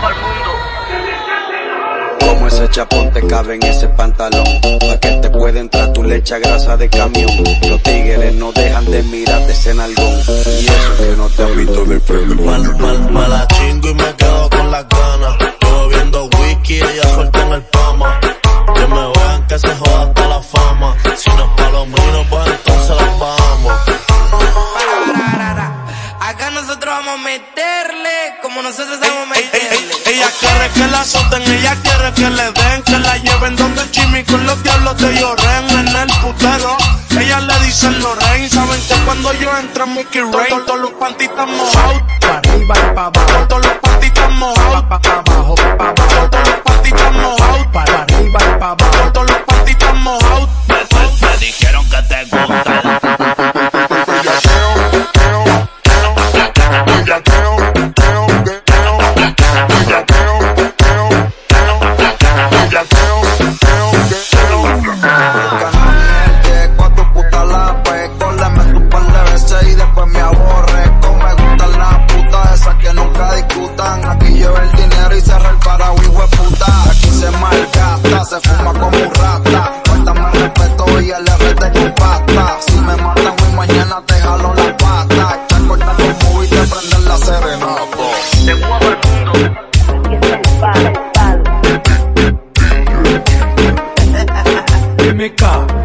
para el mundo. Como ese chapón te cabe en ese pantalón. Pa' que te pueda entrar tu leche grasa de camión. Los tigres no dejan de mirarte ese nalgón. Y eso que no te han visto de frente. Mal, mal, me la chingo y me quedo con las ganas. Yo bebiendo whisky y ella suelta en el pama. Que me vean que se joda a meterle como nosotros vamos a meterle. Ella quiere que la azoten, ella quiere que le den, que la lleven donde el chimi con los diablos de Lloren en el putero. Ella le dicen Lorraine, saben que cuando yo entro en Mickey Rain, todos los pantitas mojados. Para arriba y para abajo, Todos los pantitas mojados. pa' pa' abajo, pa' abajo, Todos los pantitas mojados. para arriba y para abajo. Todos los pantitas mojados. Me, me- me dijeron que te gusta. y después me aborrezco. Me gustan las putas, esas que nunca discutan. Aquí lleva el dinero y cerra el paraguas, hijo de puta. Aquí se malgasta, se fuma como un rata. Cuéntame respeto y el RT con pasta. Si me matan hoy, mañana te jalo la pata. Te cortan los movies y te prenden la serenata. Te muevo el mundo. Y el palo,